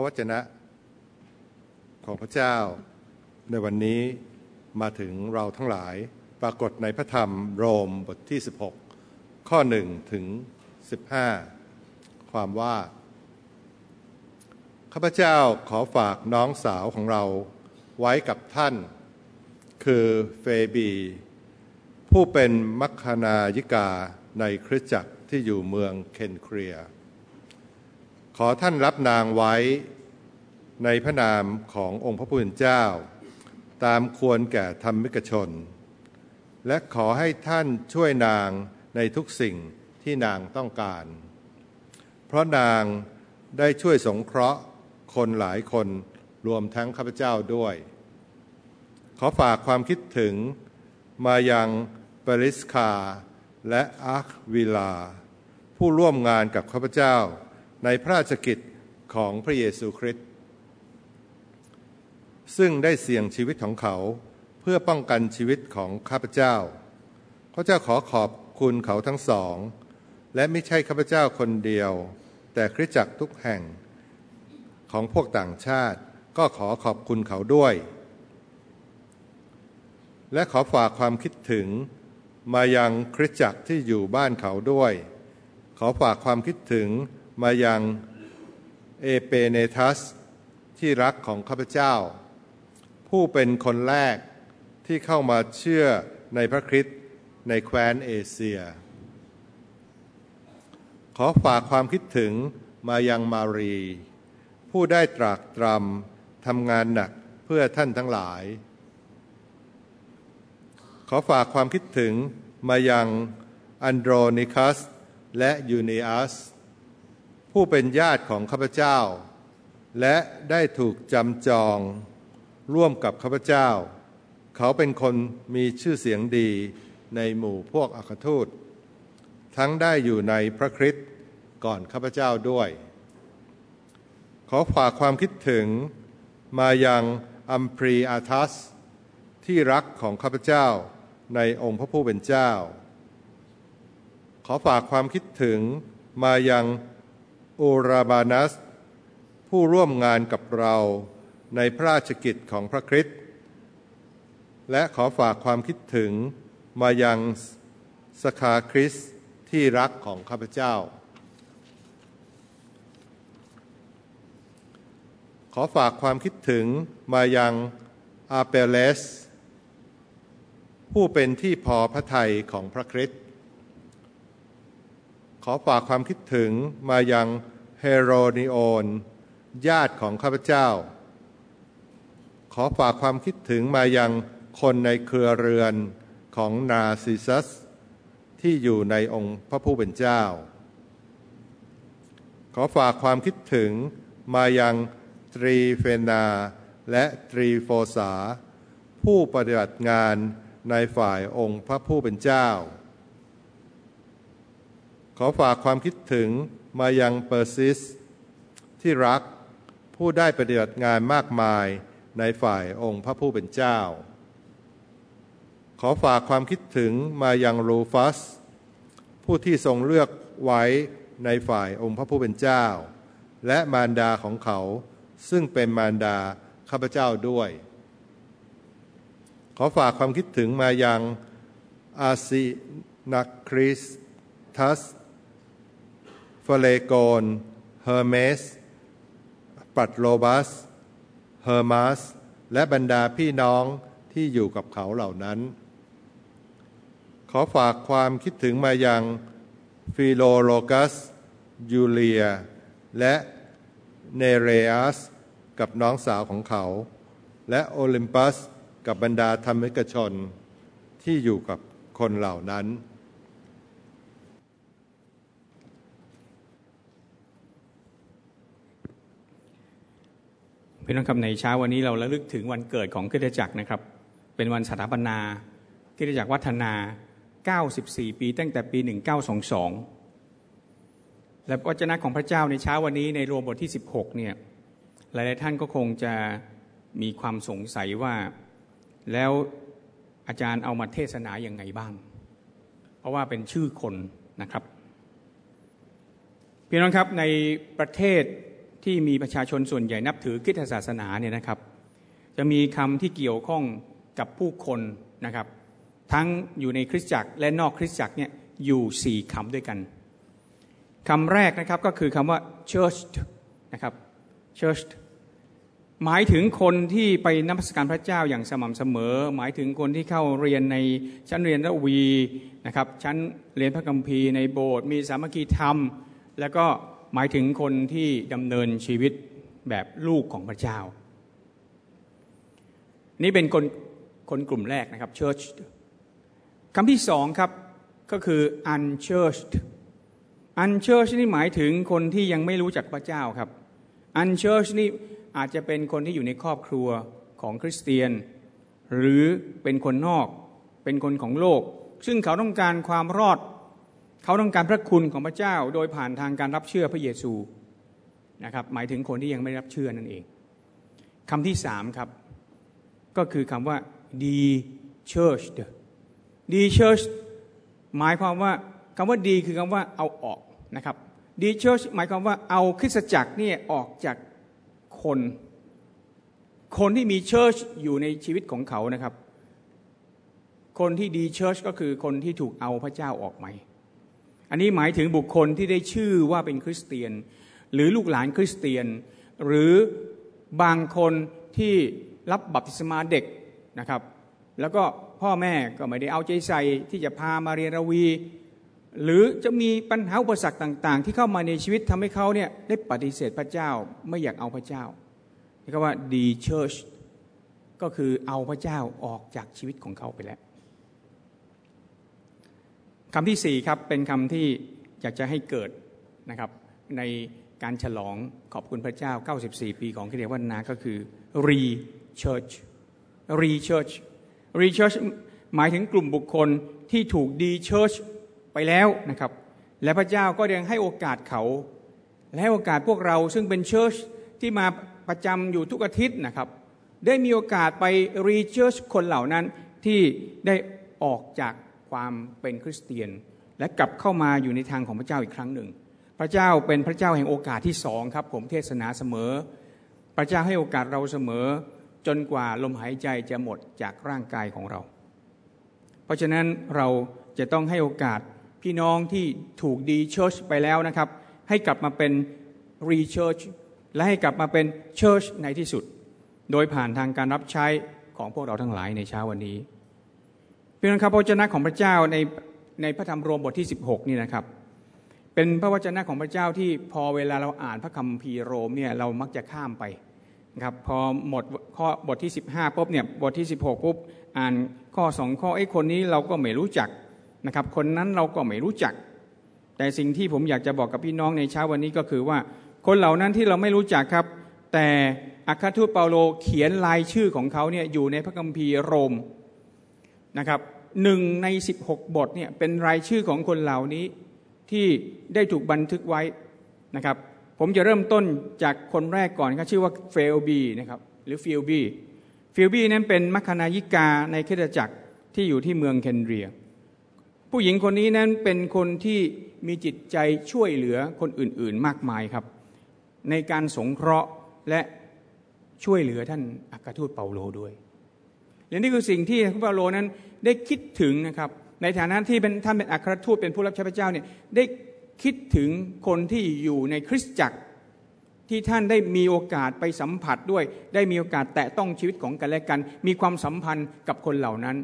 ระวจนะของพระเจ้าในวันนี้มาถึงเราทั้งหลายปรากฏในพระธรรมโรมบทที่ 16 ข้อ 1 ถึง 15 ความว่า ข้าพเจ้าขอฝากน้องสาวของเราไว้กับท่าน คือเฟบี ผู้เป็นมัคคณายิกาในคริสตจักรที่อยู่เมืองเคนเครีย ขอท่านรับนางไว้ ในพระนามขององค์พระผู้เป็นเจ้า ตามควรแก่ธรรมิกชน และขอให้ท่านช่วยนางในทุกสิ่งที่นางต้องการ เพราะนางได้ช่วยสงเคราะห์คนหลายคนรวมทั้งข้าพเจ้าด้วย ขอฝากความคิดถึงมายังปริสคาและอาร์ควิลา ผู้ร่วมงานกับข้าพเจ้าในพระราชกิจของพระเยซูคริสต์ ซึ่งได้เสี่ยงชีวิตของเขาเพื่อป้องกันชีวิตของข้าพเจ้าข้าพเจ้าขอขอบคุณเขาทั้งสอง และไม่ใช่ข้าพเจ้าคนเดียว แต่คริสตจักรทุกแห่งของพวกต่างชาติก็ขอขอบคุณเขาด้วย และขอฝากความคิดถึงมายังคริสตจักรที่อยู่บ้านเขาด้วย ขอฝากความคิดถึงมายังเอเปเนทัสที่รักของข้าพเจ้า ผู้เป็นคนแรกที่เข้ามาเชื่อในพระคริสต์ในแคว้นเอเชีย ขอฝากความคิดถึงมายังมารี ผู้ได้ตรากตรำทำงานหนักเพื่อท่านทั้งหลาย ขอฝากความคิดถึงมายังอันโดรนิคัสและยูเนียสผู้เป็นญาติของข้าพเจ้า และได้ถูกจำจอง ร่วมกับข้าพเจ้า เขาเป็นคนมีชื่อเสียงดีในหมู่พวกอัคทูต ทั้งได้อยู่ในพระคริสต์ก่อนข้าพเจ้าด้วย ขอฝากความคิดถึงมายังอัมพรีอาทัส ที่รักของข้าพเจ้าในองค์พระผู้เป็นเจ้า ขอฝากความคิดถึงมายังอูราบานัส ผู้ร่วมงานกับเรา ในพระราชกิจของพระคริสต์และขอฝากความคิดถึงมายังสคาคริสที่รักของข้าพเจ้า ขอฝากความคิดถึงมายังอาเปเลส ผู้เป็นที่พอพระทัยของพระคริสต์ขอฝากความคิดถึงมายังเฮโรนิโอน ญาติของข้าพเจ้า ขอฝากความคิดถึงมายังคนในเครือเรือนของนาซิซัส ที่อยู่ในองค์พระผู้เป็นเจ้า ขอฝากความคิดถึงมายังตรีเฟนาและตรีโฟสา ผู้ปฏิบัติงานในฝ่ายองค์พระผู้เป็นเจ้า ขอฝากความคิดถึงมายังเปอร์ซิส ที่รักผู้ได้ปฏิบัติงานมากมาย ในฝ่ายองค์พระผู้เป็นเจ้า ขอฝากความคิดถึงมายังรูฟัส ผู้ที่ทรงเลือกไว้ในฝ่ายองค์พระผู้เป็นเจ้า และมารดาของเขา ซึ่งเป็นมารดาข้าพเจ้าด้วย ขอฝากความคิดถึงมายังอาซินักคริสทัสเฟเลโกนเฮอร์เมส ปัทโรบัส เฮอร์มาสและบรรดาพี่น้องที่อยู่กับเขาเหล่านั้น ขอฝากความคิดถึงมายังฟิโลโลกัส ยูเลีย และเนเรอัสกับน้องสาวของเขา และโอลิมปัสกับบรรดาธรรมิกชนที่อยู่กับคนเหล่านั้น พี่น้องครับในเช้าวันนี้เราระลึกถึงวันเกิดของคริสตจักรนะครับ เป็นวันสถาปนาคริสตจักรวัฒนา 94 ปี ตั้งแต่ปี 1922 และวจนะของพระเจ้าในเช้าวันนี้ในรวมบทที่ 16 เนี่ยหลายๆท่านก็คงจะมีความสงสัยว่าแล้วอาจารย์เอามาเทศนาอย่างไงบ้าง เพราะว่าเป็นชื่อคนนะครับ พี่น้องครับในประเทศ ที่มีประชาชนส่วนใหญ่นับถือคริสตศาสนาเนี่ยนะครับ จะมีคำที่เกี่ยวข้องกับผู้คนนะครับ ทั้งอยู่ในคริสตจักรและนอกคริสตจักรเนี่ยอยู่สี่คำด้วยกันคำแรกนะครับก็คือคำว่า church นะครับ church หมายถึงคนที่ไปนับสการพระเจ้าอย่างสม่ำเสมอ หมายถึงคนที่เข้าเรียนในชั้นเรียนระวีนะครับชั้นเรียนพระคัมภีร์ในโบสถ์มีสามัคคีธรรม แล้วก็ หมายถึงคนที่ดำเนินชีวิตแบบลูกของพระเจ้า นี่เป็นคนคนกลุ่มแรกนะครับ church คำที่สองครับก็คือ unchurched unchurched นี่หมายถึงคนที่ยังไม่รู้จักพระเจ้าครับ unchurched นี่อาจจะเป็นคนที่อยู่ในครอบครัวของคริสเตียน หรือเป็นคนนอก เป็นคนของโลก ซึ่งเขาต้องการความรอด เขาต้องการพระคุณของพระเจ้าโดยผ่านทางการรับเชื่อพระเยซูนะครับหมายถึงคนที่ยังไม่รับเชื่อนั่นเองคำที่สามครับ ก็คือคำว่า de church de church หมายความว่าคำว่า de คือคำว่าเอาออกนะครับ de church หมายความว่าเอาคริสตจักรนี่ออกจากคน คนที่มี church อยู่ในชีวิตของเขานะครับ คนที่ de church ก็คือคนที่ถูกเอาพระเจ้าออกไป อันนี้หมายถึงบุคคลที่ได้ชื่อว่าเป็นคริสเตียน หรือลูกหลานคริสเตียน หรือบางคนที่รับบัพติศมาเด็กนะครับ แล้วก็พ่อแม่ก็ไม่ได้เอาใจใส่ที่จะพามาเรียนรวี หรือจะมีปัญหาอุปสรรคต่าง ๆ ที่เข้ามาในชีวิตทำให้เขาเนี่ยได้ปฏิเสธพระเจ้าไม่อยากเอาพระเจ้าเรียกว่า de church ก็คือเอาพระเจ้าออกจากชีวิตของเขาไปแล้ว คำที่สี่ครับเป็นคำที่อยากจะให้เกิดนะครับในการฉลองขอบคุณพระเจ้า 94 ปีของคริสเตียนวัฒนาก็คือ re church re church re church หมายถึงกลุ่มบุคคลที่ถูก de church ไปแล้วนะครับ และพระเจ้าก็ยังให้โอกาสเขา และให้โอกาสพวกเราซึ่งเป็น church ที่มาประจำอยู่ทุกอาทิตย์นะครับ ได้มีโอกาสไป re church คนเหล่านั้นที่ได้ออกจาก ความเป็นคริสเตียน และกลับเข้ามาอยู่ในทางของพระเจ้าอีกครั้งหนึ่ง พระเจ้าเป็นพระเจ้าแห่งโอกาสที่สองครับ ผมเทศนาเสมอ พระเจ้าให้โอกาสเราเสมอ จนกว่าลมหายใจจะหมดจากร่างกายของเรา เพราะฉะนั้นเราจะต้องให้โอกาสพี่น้องที่ถูก de church ไปแล้วนะครับ ให้กลับมาเป็น re church และให้กลับมาเป็น church ในที่สุด โดยผ่านทางการรับใช้ของพวกเราทั้งหลายในเช้าวันนี้ เพื่อนครับพระวจนะของพระเจ้าในในพระธรรมโรมบทที่ 16นี่นะครับ เป็นพระวจนะของพระเจ้าที่พอเวลาเราอ่านพระคัมภีร์โรมเนี่ยเรามักจะข้ามไปนะครับพอหมดข้อบทที่ 15ปุ๊บเนี่ยบทที่ 16ปุ๊บอ่านข้อสองข้อไอ้คนนี้เราก็ไม่รู้จักนะครับ คนนั้นเราก็ไม่รู้จัก แต่สิ่งที่ผมอยากจะบอกกับพี่น้องในเช้าวันนี้ก็คือว่า คนเหล่านั้นที่เราไม่รู้จักครับ แต่อัครทูตเปาโลเขียนรายชื่อของเขาเนี่ยอยู่ในพระคัมภีร์โรม นะครับหนึ่งใน 16 บทเนี่ยเป็นรายชื่อของคนเหล่านี้ที่ได้ถูกบันทึกไว้นะครับผมจะเริ่มต้นจากคนแรกก่อนเขาชื่อว่าเฟลบีนะครับหรือฟิลบีฟิลบีนั้นเป็นมัคคณายิกาในคริสตจักรที่อยู่ที่เมืองเคนเครีย ผู้หญิงคนนี้นั้นเป็นคนที่มีจิตใจช่วยเหลือคนอื่นๆมากมายครับ ในการสงเคราะห์และช่วยเหลือท่านอัครทูตเปาโลด้วย และนี่คือสิ่งที่พระเปาโลนั้นได้คิดถึงนะครับในฐานะที่เป็นท่านเป็นอัครทูตเป็นผู้รับใช้พระเจ้าเนี่ยได้คิดถึงคนที่อยู่ในคริสตจักรที่ท่านได้มีโอกาสไปสัมผัสด้วย ได้มีโอกาสแตะต้องชีวิตของกันและกัน มีความสัมพันธ์กับคนเหล่านั้น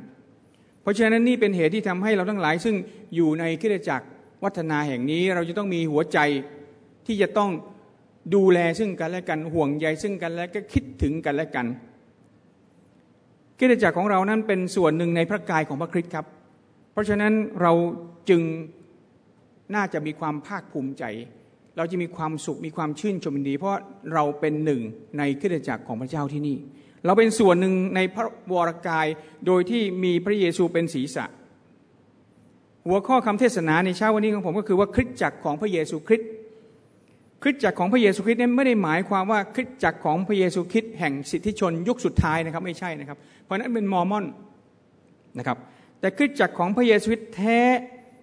เพราะฉะนั้นนี่เป็นเหตุที่ทำให้เราทั้งหลาย ซึ่งอยู่ในคริสตจักรวัฒนาแห่งนี้เราจะต้องมีหัวใจที่จะต้องดูแลซึ่งกันและกันห่วงใยซึ่งกันและก็คิดถึงกันและกัน กิจจักรของเรานั้นเป็นส่วนหนึ่งในพระกายของพระคริสต์ครับ เพราะฉะนั้นเราจึงน่าจะมีความภาคภูมิใจ เราจะมีความสุขมีความชื่นชมดี เพราะเราเป็นหนึ่งในกิจจักรของพระเจ้าที่นี่ เราเป็นส่วนหนึ่งในพระวรกายโดยที่มีพระเยซูเป็นศีรษะ หัวข้อคำเทศนาในเช้าวันนี้ของผมก็คือว่าคริสตจักรของพระเยซูคริสต์ คริสตจักรของพระเยซูคริสต์นั้นไม่ได้หมายความว่าคริสตจักรของพระเยซูคริสต์แห่งวิสุทธิชนยุคสุดท้ายนะครับไม่ใช่นะครับ เพราะนั้นเป็นมอร์มอนนะครับแต่คริสตจักรของพระเยซูคริสต์แท้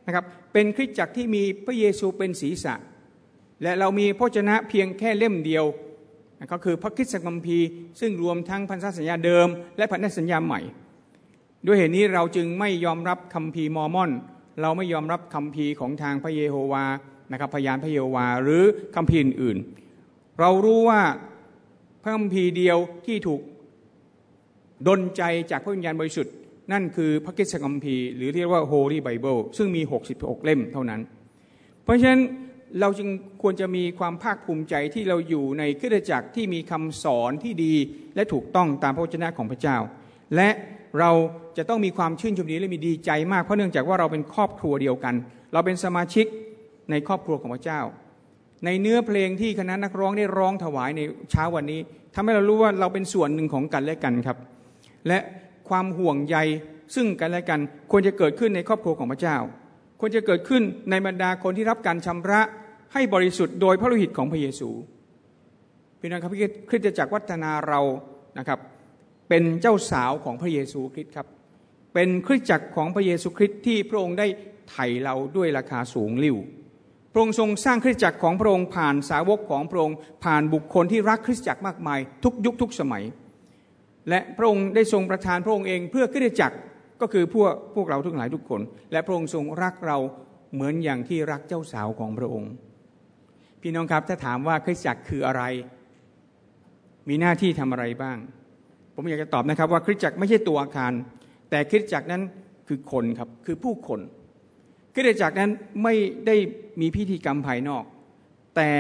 นะครับเป็นคริสตจักรที่มีพระเยซูเป็นศีรษะ และเรามีพระวจนะเพียงแค่เล่มเดียวก็คือพระคริสตธรรมคัมภีร์ซึ่งรวมทั้งพันธสัญญาเดิม และพันธสัญญาใหม่ ด้วยเหตุนี้เราจึงไม่ยอมรับคัมภีร์มอร์มอน เราไม่ยอมรับคัมภีร์ของทางพระเยโฮวา นะครับพยานพระเยโฮวาหรือคัมภีร์อื่น เรารู้ว่าพระคัมภีร์เดียวที่ถูกดลใจจากพระวิญญาณบริสุทธิ์ นั่นคือพระคริสตธรรมคัมภีร์หรือเรียกว่า Holy Bible ซึ่งมี 66 เล่มเท่านั้น เพราะฉะนั้นเราจึงควรจะมีความภาคภูมิใจที่เราอยู่ในคริสตจักรที่มีคำสอนที่ดีและถูกต้องตามพระวจนะของพระเจ้า และเราจะต้องมีความชื่นชมดีและมีดีใจมากเพราะเนื่องจากว่าเราเป็นครอบครัวเดียวกัน เราเป็นสมาชิก ในครอบครัวของพระเจ้า ในเนื้อเพลงที่คณะนักร้องได้ร้องถวายในเช้าวันนี้ทำให้เรารู้ว่าเราเป็นส่วนหนึ่งของกันและกันครับ และความห่วงใยซึ่งกันและกันควรจะเกิดขึ้นในครอบครัวของพระเจ้า ควรจะเกิดขึ้นในบรรดาคนที่รับการชำระให้บริสุทธิ์โดยพระโลหิตของพระเยซูพี่น้องครับคริสตจักรวัฒนาเรานะครับ เป็นเจ้าสาวของพระเยซูคริสต์ครับ เป็นคริสตจักรของพระเยซูคริสต์ที่พระองค์ได้ไถ่เราด้วยราคาสูงลิ่ว พระองค์ทรงสร้างคริสตจักรของพระองค์ผ่านสาวกของพระองค์ผ่านบุคคลที่รักคริสตจักรมากมาย ทุกยุคทุกสมัย และพระองค์ได้ทรงประทานพระองค์เองเพื่อคริสตจักรก็คือพวกพวกเราทุกหลายทุกคน และพระองค์ทรงรักเราเหมือนอย่างที่รักเจ้าสาวของพระองค์ พี่น้องครับถ้าถามว่าคริสตจักรคืออะไร มีหน้าที่ทำอะไรบ้าง ผมอยากจะตอบนะครับว่าคริสตจักรไม่ใช่ตัวอาคาร แต่คริสตจักรนั้นคือคนครับคือผู้คน คริสตจักรนั้นไม่ได้มีพิธีกรรมภายนอก แต่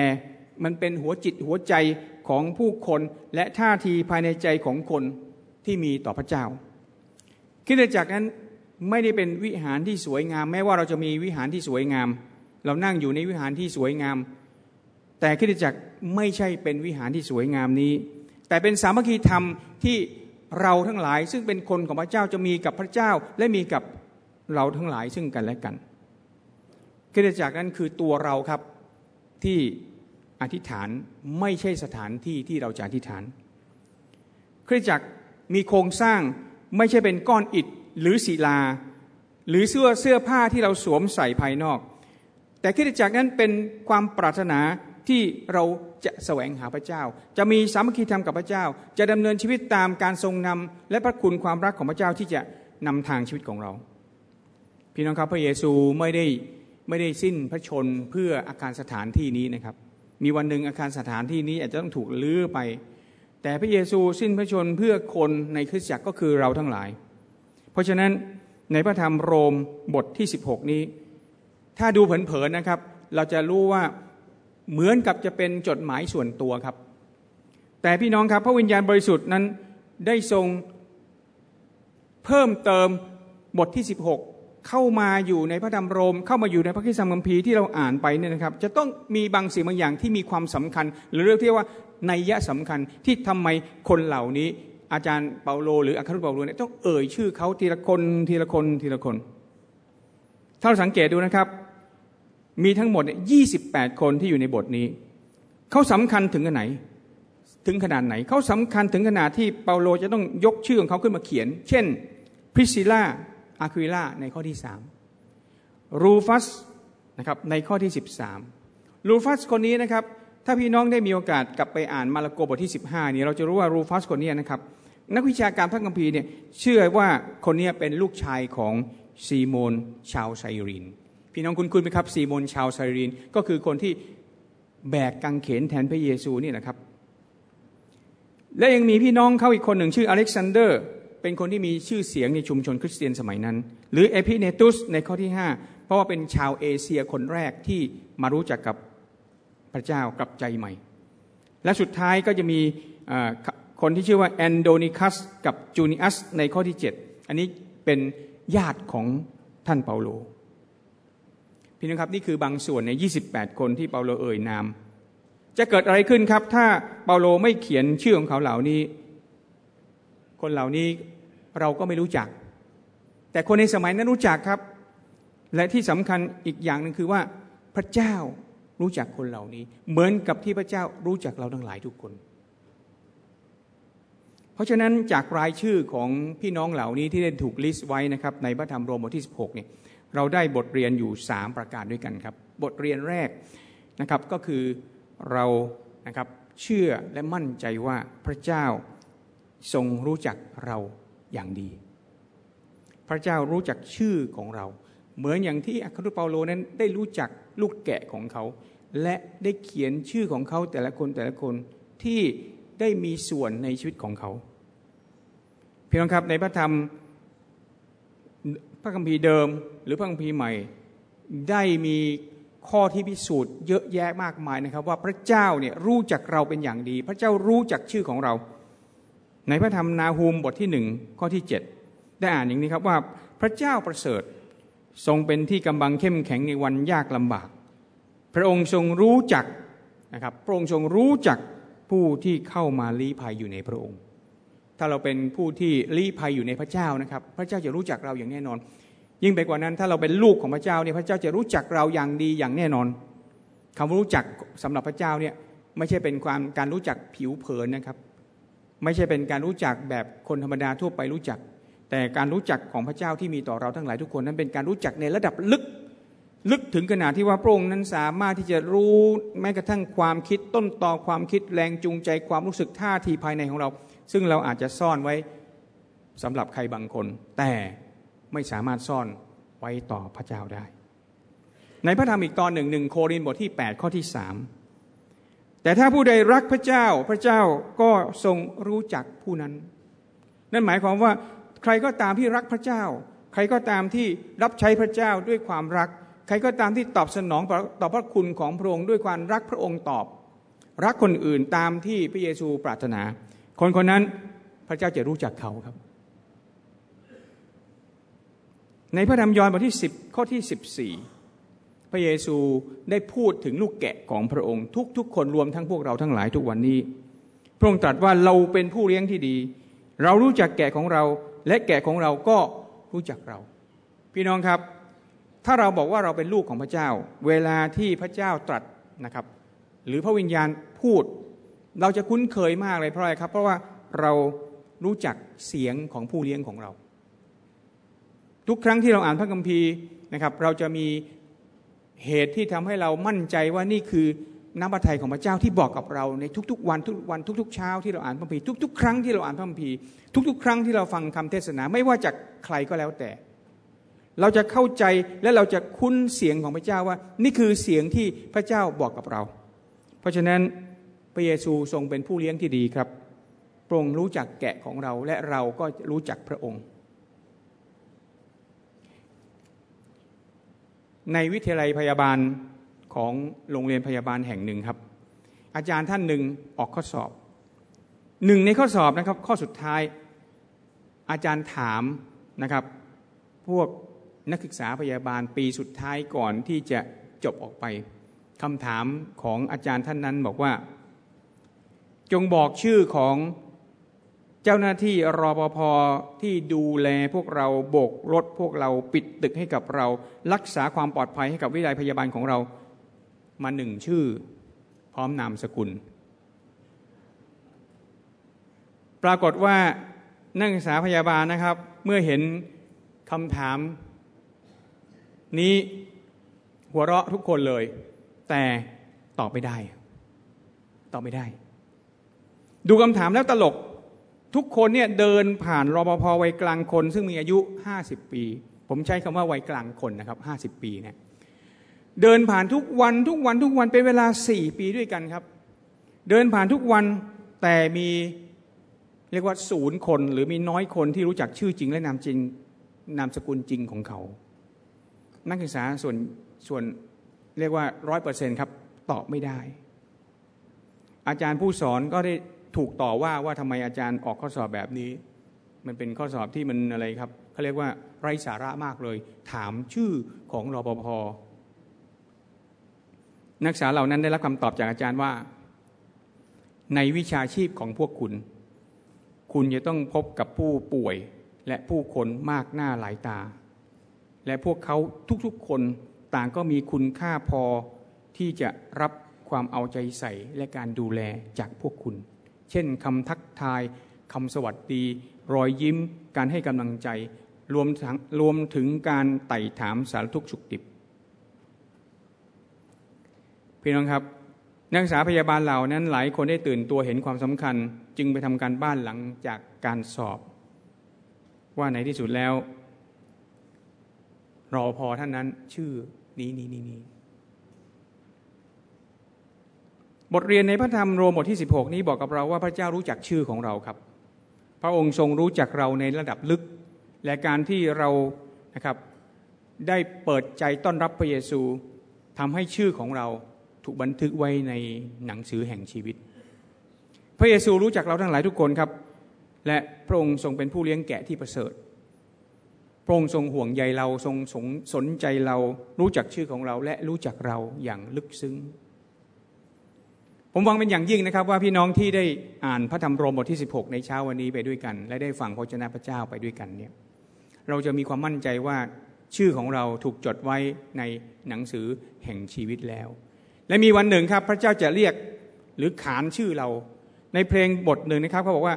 มันเป็นหัวจิตหัวใจของผู้คนและท่าทีภายในใจของคนที่มีต่อพระเจ้าคริสตจักรนั้นไม่ได้เป็นวิหารที่สวยงาม แม้ว่าเราจะมีวิหารที่สวยงาม เรานั่งอยู่ในวิหารที่สวยงาม แต่คริสตจักรไม่ใช่เป็นวิหารที่สวยงามนี้ แต่เป็นสามัคคีธรรมที่เราทั้งหลายซึ่งเป็นคนของพระเจ้าจะมีกับพระเจ้าและมีกับเราทั้งหลายซึ่งกันและกัน คริสตจักรนั้นคือตัวเราครับที่อธิษฐานไม่ใช่สถานที่ที่เราจะอธิษฐาน คริสตจักรมีโครงสร้างไม่ใช่เป็นก้อนอิฐหรือศิลา หรือเสื้อเสื้อผ้าที่เราสวมใส่ภายนอก แต่คิดจากรนั้นเป็นความปรารถนาที่เราจะแสวงหาพระเจ้า จะมีสามัคคีธรรมกับพระเจ้า จะดำเนินชีวิตตามการทรงนำและพระคุณความรักของพระเจ้าที่จะนำทางชีวิตของเรา พี่น้องครับพระเยซูไม่ได้ ไม่ได้สิ้นพระชนเพื่ออาคารสถานที่นี้นะครับ มีวันหนึ่งอาคารสถานที่นี้อาจจะต้องถูกลื้อไป แต่พระเยซูสิ้นพระชนเพื่อคนในคริสตจักรก็คือเราทั้งหลาย เพราะฉะนั้นในพระธรรมโรมบทที่ 16 นี้ ถ้าดูเผินๆนะครับ เราจะรู้ว่าเหมือนกับจะเป็นจดหมายส่วนตัวครับ แต่พี่น้องครับพระวิญญาณบริสุทธิ์นั้นได้ทรงเพิ่มเติมบทที่ 16 เข้ามาอยู่ในพระธรรมโรม เข้ามาอยู่ในพระคัมภีร์ที่เราอ่านไปเนี่ยนะครับ จะต้องมีบางสิ่งบางอย่างที่มีความสำคัญ หรือเรียกที่ว่านัยยะสำคัญที่ทำไมคนเหล่านี้ อาจารย์เปาโล หรืออัครเปาโลเนี่ยต้องเอ่ยชื่อเขาทีละคนทีละคนทีละคน ถ้าเราสังเกตดูนะครับ มีทั้งหมดยี่สิบแปดคนที่อยู่ในบทนี้ เขาสำคัญถึงขนาดไหน ถึงขนาดไหน เขาสำคัญถึงขนาดที่เปาโลจะต้องยกชื่อของเขาขึ้นมาเขียน เช่นพริซิล่า อาควิล่าในข้อที่สามรูฟัสนะครับในข้อที่สิบสามรูฟัสคนนี้นะครับถ้าพี่น้องได้มีโอกาสกลับไปอ่านมาระโกบทที่ 15นี่เราจะรู้ว่ารูฟัสคนนี้นะครับนักวิชาการพระคัมภีร์เนี่ยเชื่อว่าคนนี้เป็นลูกชายของซีโมนชาวไซรีนพี่น้องคุ้นคุ้นไหมครับซีโมนชาวไซรีนก็คือคนที่แบกกางเขนแทนพระเยซูนี่นะครับ และยังมีพี่น้องเขาอีกคนหนึ่งชื่ออเล็กซานเดอร์ เป็นคนที่มีชื่อเสียงในชุมชนคริสเตียนสมัยนั้น หรือเอพิเนตุสในข้อที่ 5 เพราะว่าเป็นชาวเอเชียคนแรกที่มารู้จักกับพระเจ้ากลับใจใหม่ และสุดท้ายก็จะมีคนที่ชื่อว่าแอนโดรนิคัสกับจูนิอัสในข้อที่ 7 อันนี้เป็นญาติของท่านเปาโล พี่น้องครับนี่คือบางส่วนใน 28 คนที่เปาโลเอ่ยนาม จะเกิดอะไรขึ้นครับ ถ้าเปาโลไม่เขียนชื่อของเขาเหล่านี้ คนเหล่านี้ เราก็ไม่รู้จัก แต่คนในสมัยนั้นรู้จักครับ และที่สำคัญอีกอย่างหนึ่งคือว่าพระเจ้ารู้จักคนเหล่านี้ เหมือนกับที่พระเจ้ารู้จักเราทั้งหลายทุกคน เพราะฉะนั้นจากรายชื่อของพี่น้องเหล่านี้ที่ได้ถูกลิสต์ไว้นะครับในพระธรรมโรมบทที่ 16เนี่ยเราได้บทเรียนอยู่ 3 ประการด้วยกันครับ บทเรียนแรกนะครับก็คือเรานะครับเชื่อและมั่นใจว่าพระเจ้าทรงรู้จักเรา อย่างดี พระเจ้ารู้จักชื่อของเรา เหมือนอย่างที่อัครทูตเปาโลนั้นได้รู้จักลูกแกะของเขา และได้เขียนชื่อของเขาแต่ละคนแต่ละคนที่ได้มีส่วนในชีวิตของเขาพี่น้องครับในพระธรรมพระคัมภีร์เดิม หรือพระคัมภีร์ใหม่ ได้มีข้อที่พิสูจน์เยอะแยะมากมายนะครับ ว่าพระเจ้าเนี่ยรู้จักเราเป็นอย่างดี พระเจ้ารู้จักชื่อของเรา ในพระธรรมนาฮูมบทที่หนึ่งข้อที่ 7 ได้อ่านอย่างนี้ครับว่าพระเจ้าประเสริฐทรงเป็นที่กำบังเข้มแข็งในวันยากลำบาก พระองค์ทรงรู้จักนะครับพระองค์ทรงรู้จักผู้ที่เข้ามาลี้ภัยอยู่ในพระองค์ ถ้าเราเป็นผู้ที่ลี้ภัยอยู่ในพระเจ้านะครับ พระเจ้าจะรู้จักเราอย่างแน่นอน ยิ่งไปกว่านั้นถ้าเราเป็นลูกของพระเจ้าเนี่ยพระเจ้าจะรู้จักเราอย่างดีอย่างแน่นอนคำว่ารู้จักสำหรับพระเจ้าเนี่ยไม่ใช่เป็นความการรู้จักผิวเผินนะครับ ไม่ใช่เป็นการรู้จักแบบคนธรรมดาทั่วไปรู้จัก แต่การรู้จักของพระเจ้าที่มีต่อเราทั้งหลายทุกคนนั้นเป็นการรู้จักในระดับลึกลึกถึงขนาดที่ว่าพระองค์นั้นสามารถที่จะรู้แม้กระทั่งความคิดต้นตอความคิดแรงจูงใจความรู้สึกท่าทีภายในของเรา ซึ่งเราอาจจะซ่อนไว้สำหรับใครบางคน แต่ไม่สามารถซ่อนไว้ต่อพระเจ้าได้ ในพระธรรมอีกตอนหนึ่งหนึ่งโครินบทที่ 8 ข้อที่สาม แต่ถ้าผู้ใดรักพระเจ้าพระเจ้าก็ทรงรู้จักผู้นั้น นั่นหมายความว่าใครก็ตามที่รักพระเจ้า ใครก็ตามที่รับใช้พระเจ้าด้วยความรัก ใครก็ตามที่ตอบสนองต่อพระคุณของพระองค์ด้วยความรักพระองค์ตอบ รักคนอื่นตามที่พระเยซูปรารถนา คนคนนั้นพระเจ้าจะรู้จักเขาครับ ในพระธรรมยอห์นบทที่ 10 ข้อที่ 14 พระเยซูได้พูดถึงลูกแกะของพระองค์ ทุกๆ คนรวมทั้งพวกเราทั้งหลายทุกวันนี้ พระองค์ตรัสว่าเราเป็นผู้เลี้ยงที่ดี เรารู้จักแกะของเรา และแกะของเราก็รู้จักเรา พี่น้องครับ ถ้าเราบอกว่าเราเป็นลูกของพระเจ้า เวลาที่พระเจ้าตรัสนะครับ หรือพระวิญญาณพูด เราจะคุ้นเคยมากเลยเพราะอะไรครับ เพราะว่าเรารู้จักเสียงของผู้เลี้ยงของเรา ทุกครั้งที่เราอ่านพระคัมภีร์นะครับ เราจะมี เหตุที่ทำให้เรามั่นใจว่านี่คือน้ำพระทัยของพระเจ้าที่บอกกับเราในทุกๆวันทุกวันทุกๆเช้าที่เราอ่านพระคัมภีร์ทุก ๆ ครั้งที่เราอ่านพระคัมภีร์ทุก ๆ ครั้งที่เราฟังคำเทศนาไม่ว่าจากใครก็แล้วแต่ เราจะเข้าใจและเราจะคุ้นเสียงของพระเจ้าว่า นี่คือเสียงที่พระเจ้าบอกกับเรา เพราะฉะนั้นพระเยซูทรงเป็นผู้เลี้ยงที่ดีครับพระองค์รู้จักแกะของเราและเราก็รู้จักพระองค์ ในวิทยาลัยพยาบาลของโรงเรียนพยาบาลแห่งหนึ่งครับ อาจารย์ท่านหนึ่งออกข้อสอบหนึ่งในข้อสอบนะครับ ข้อสุดท้ายอาจารย์ถามนะครับ พวกนักศึกษาพยาบาลปีสุดท้ายก่อนที่จะจบออกไปคำถามของอาจารย์ท่านนั้นบอกว่า จงบอกชื่อของ เจ้าหน้าที่รอปภที่ดูแลพวกเราโบกรถพวกเราปิดตึกให้กับเรา รักษาความปลอดภัยให้กับวิทยาพยาบาลของเรา มาหนึ่งชื่อ พร้อมนามสกุล ปรากฏว่านักศึกษาพยาบาลนะครับ เมื่อเห็นคำถาม นี้หัวเราะทุกคนเลย แต่ตอบไม่ได้ ตอบไม่ได้ ดูคำถามแล้วตลก ทุกคนเนี่ยเดินผ่านรปภวัยกลางคน ซึ่งมีอายุ 50 ปี ผมใช้คำว่าวัยกลางคนนะครับ50 ปีเนี่ยเดินผ่านทุกวันทุกวันทุกวันเป็นเวลา 4 ปีด้วยกันครับ เดินผ่านทุกวันแต่มีเรียกว่าศูนย์คนหรือมีน้อยคนที่รู้จักชื่อจริงและนามจริงนามสกุลจริงของเขา นักศึกษาส่วนส่วนเรียกว่าร้อยเปอร์เซ็นครับตอบไม่ได้ อาจารย์ผู้สอนก็ได้ ถูกต่อว่าว่าทำไมอาจารย์ออกข้อสอบแบบนี้ มันเป็นข้อสอบที่มันอะไรครับเขาเรียกว่าไร้สาระมากเลย ถามชื่อของรอปภนักศึกษาเหล่านั้นได้รับคำตอบจากอาจารย์ว่า ในวิชาชีพของพวกคุณ คุณจะต้องพบกับผู้ป่วยและผู้คนมากหน้าหลายตา และพวกเขาทุกๆคนต่างก็มีคุณค่าพอที่จะรับความเอาใจใส่และการดูแลจากพวกคุณ เช่นคำทักทายคำสวัสดี รอยยิ้ม การให้กำลังใจ รวมทั้งรวมถึงการไต่ถามสารทุกข์สุขดิบพพี่น้องครับ นักศึกษาพยาบาลเหล่านั้นหลายคนได้ตื่นตัวเห็นความสำคัญ จึงไปทำการบ้านหลังจากการสอบ ว่าในที่สุดแล้วรอพอท่านนั้นชื่อนี้นี้นี้นี้ บทเรียนในพระธรรมโรมบทที่ 16 นี้บอกกับเราว่าพระเจ้ารู้จักชื่อของเราครับ พระองค์ทรงรู้จักเราในระดับลึก และการที่เรานะครับได้เปิดใจต้อนรับพระเยซูทำให้ชื่อของเราถูกบันทึกไว้ในหนังสือแห่งชีวิต พระเยซูรู้จักเราทั้งหลายทุกคนครับ และพระองค์ทรงเป็นผู้เลี้ยงแกะที่ประเสริฐ พระองค์ทรงห่วงใยเราทรงสงสนใจเรารู้จักชื่อของเราและรู้จักเราอย่างลึกซึ้ง ผมหวังเป็นอย่างยิ่งนะครับว่าพี่น้องที่ได้อ่านพระธรรมโรมบทที่ 16 ในเช้าวันนี้ไปด้วยกัน และได้ฟังพระเจ้าพระเจ้าไปด้วยกันเนี่ยเราจะมีความมั่นใจว่าชื่อของเราถูกจดไว้ในหนังสือแห่งชีวิตแล้ว และมีวันหนึ่งครับพระเจ้าจะเรียกหรือขานชื่อเรา ในเพลงบทหนึ่งนะครับเขาบอกว่า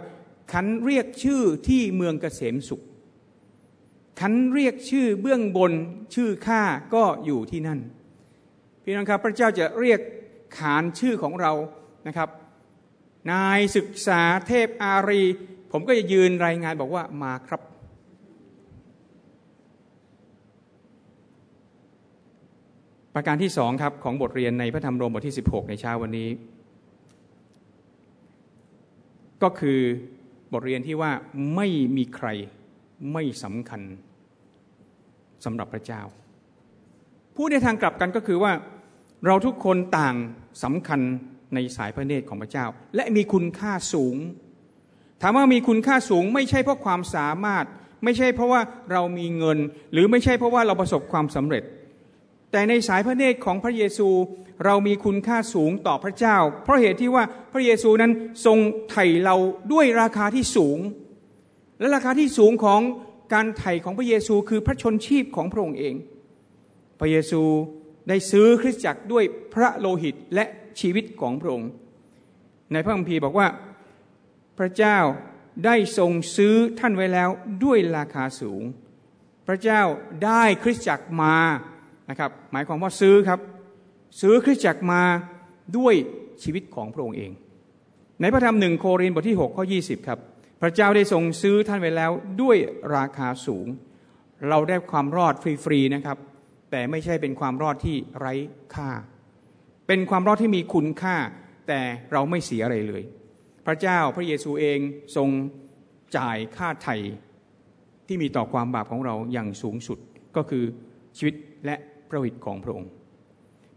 ขันเรียกชื่อที่เมืองเกษมสุขขันเรียกชื่อเบื้องบนชื่อข้าก็อยู่ที่นั่นพี่น้องครับพระเจ้าจะเรียก ขานชื่อของเรานะครับ นายศึกษาเทพอารี ผมก็จะยืนรายงานบอกว่ามาครับ ประการที่สองครับของบทเรียนในพระธรรมโรมบทที่ 16 ในเช้าวันนี้ ก็คือบทเรียนที่ว่าไม่มีใครไม่สำคัญสำหรับพระเจ้าพูดในทางกลับกันก็คือว่า เราทุกคนต่างสำคัญในสายพระเนตรของพระเจ้า และมีคุณค่าสูง ถามว่ามีคุณค่าสูงไม่ใช่เพราะความสามารถ ไม่ใช่เพราะว่าเรามีเงิน หรือไม่ใช่เพราะว่าเราประสบความสำเร็จ แต่ในสายพระเนตรของพระเยซูเรามีคุณค่าสูงต่อพระเจ้า เพราะเหตุที่ว่าพระเยซูนั้นทรงไถ่เราด้วยราคาที่สูง และราคาที่สูงของการไถ่ของพระเยซูคือพระชนชีพของพระองค์เอง พระเยซู ได้ซื้อคริสตจักรด้วยพระโลหิตและชีวิตของพระองค์ ในพระคัมภีร์บอกว่า พระเจ้าได้ทรงซื้อท่านไว้แล้วด้วยราคาสูง พระเจ้าได้คริสตจักรมานะครับ หมายความว่าซื้อครับ ซื้อคริสตจักรมาด้วยชีวิตของพระองค์เอง ในพระธรรมหนึ่งโครินธ์บทที่6ข้อ20ครับพระเจ้าได้ทรงซื้อท่านไว้แล้วด้วยราคาสูง เราได้ความรอดฟรีๆนะครับ แต่ไม่ใช่เป็นความรอดที่ไร้ค่า เป็นความรอดที่มีคุณค่า แต่เราไม่เสียอะไรเลย พระเจ้าพระเยซูเองทรงจ่ายค่าไถ่ที่มีต่อความบาปของเราอย่างสูงสุดก็คือชีวิตและพระวิตของพระองค์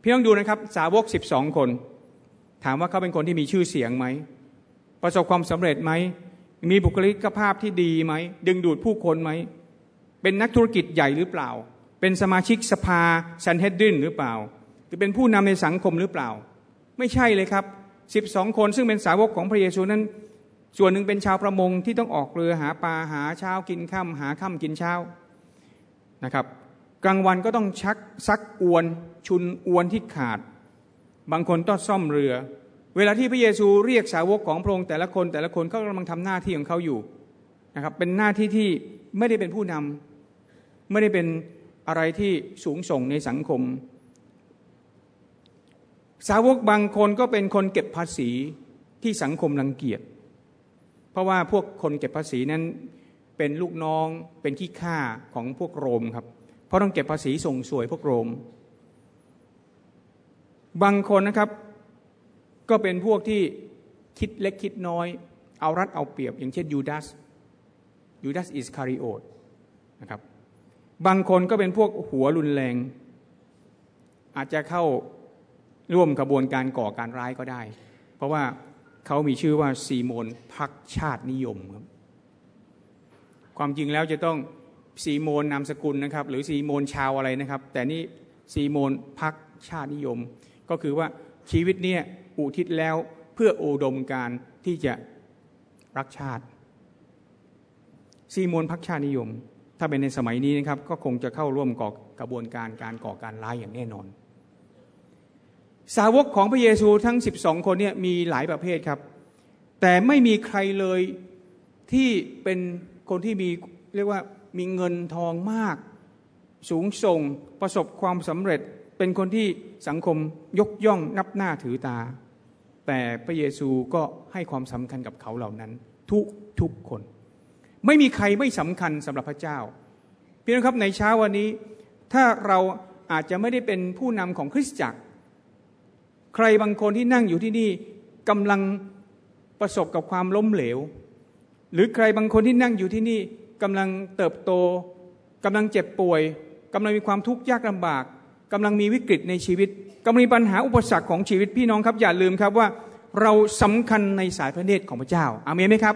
พี่ต้องดูนะครับสาวกสิบสองคน ถามว่าเขาเป็นคนที่มีชื่อเสียงไหม ประสบความสำเร็จไหม มีบุคลิกภาพที่ดีไหม ดึงดูดผู้คนไหม เป็นนักธุรกิจใหญ่หรือเปล่า เป็นสมาชิกสภาซันเฮดดินหรือเปล่า หรือเป็นผู้นำในสังคมหรือเปล่า ไม่ใช่เลยครับสิบสองคนซึ่งเป็นสาวกของพระเยซูนั้น ส่วนหนึ่งเป็นชาวประมงที่ต้องออกเรือหาปลาหาเช้ากินข้าหาค่ำกินเช้านะครับ กลางวันก็ต้องชักซักอวนชุนอวนที่ขาด บางคนต้องซ่อมเรือ เวลาที่พระเยซูเรียกสาวกของพระองค์แต่ละคนแต่ละคนก็กำลังทำหน้าที่ของเขาอยู่นะครับเป็นหน้าที่ที่ไม่ได้เป็นผู้นำไม่ได้เป็น อะไรที่สูงส่งในสังคม สาวกบางคนก็เป็นคนเก็บภาษีที่สังคมรังเกียจ เพราะว่าพวกคนเก็บภาษีนั้นเป็นลูกน้องเป็นขี้ข้าของพวกโรมครับ เพราะต้องเก็บภาษีส่งสวยพวกโรม บางคนนะครับก็เป็นพวกที่คิดเล็กคิดน้อย เอารัดเอาเปรียบ อย่างเช่นยูดาสยูดาสอิสคาริโอตนะครับ บางคนก็เป็นพวกหัวรุนแรง อาจจะเข้าร่วมกระบวนการก่อการร้ายก็ได้ เพราะว่าเขามีชื่อว่าซีโมนพรรคชาตินิยมครับ ความจริงแล้วจะต้องซีโมนนามสกุลนะครับ หรือซีโมนชาวอะไรนะครับ แต่นี่ซีโมนพรรคชาตินิยม ก็คือว่าชีวิตเนี่ยอุทิศแล้วเพื่อโอดมการที่จะรักชาติ ซีโมนพักชาตินิยม ถ้าเป็นในสมัยนี้นะครับก็คงจะเข้าร่วมก่อกระบวนการการก่อการร้ายอย่างแน่นอน สาวกของพระเยซูทั้ง 12 คนเนี่ยมีหลายประเภทครับ แต่ไม่มีใครเลยที่เป็นคนที่มีเรียกว่ามีเงินทองมาก สูงส่งประสบความสำเร็จเป็นคนที่สังคมยกย่องนับหน้าถือตา แต่พระเยซูก็ให้ความสำคัญกับเขาเหล่านั้น ทุกทุกคน ไม่มีใครไม่สำคัญสำหรับพระเจ้าพี่น้องครับในเช้าวันนี้ ถ้าเราอาจจะไม่ได้เป็นผู้นำของคริสตจักร ใครบางคนที่นั่งอยู่ที่นี่กำลังประสบกับความล้มเหลว หรือใครบางคนที่นั่งอยู่ที่นี่กำลังเติบโตกำลังเจ็บป่วยกำลังมีความทุกข์ยากลำบากกำลังมีวิกฤตในชีวิตกำลังมีปัญหาอุปสรรคของชีวิตพี่น้องครับอย่าลืมครับว่าเราสำคัญในสายพระเนตรของพระเจ้าอาเมนไหมครับ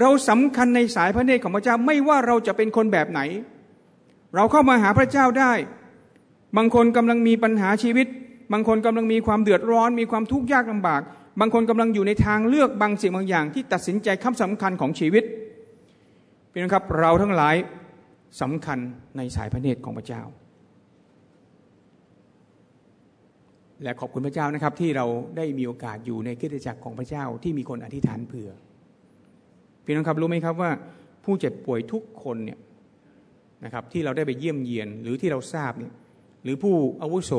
เราสำคัญในสายพระเนตรของพระเจ้าไม่ว่าเราจะเป็นคนแบบไหน เราเข้ามาหาพระเจ้าได้ บางคนกำลังมีปัญหาชีวิต บางคนกำลังมีความเดือดร้อน มีความทุกข์ยากลำบาก บางคนกำลังอยู่ในทางเลือกบางสิ่งบางอย่าง ที่ตัดสินใจคำสำคัญของชีวิตพี่น้องครับเราทั้งหลายสำคัญในสายพระเนตรของพระเจ้า และขอบคุณพระเจ้านะครับที่เราได้มีโอกาสอยู่ในกิจจักรของพระเจ้าที่มีคนอธิษฐานเผื่อ พี่น้องครับรู้ไหมครับว่าผู้เจ็บป่วยทุกคนเนี่ยนะครับที่เราได้ไปเยี่ยมเยียนหรือที่เราทราบเนี่ยหรือผู้อาวุโส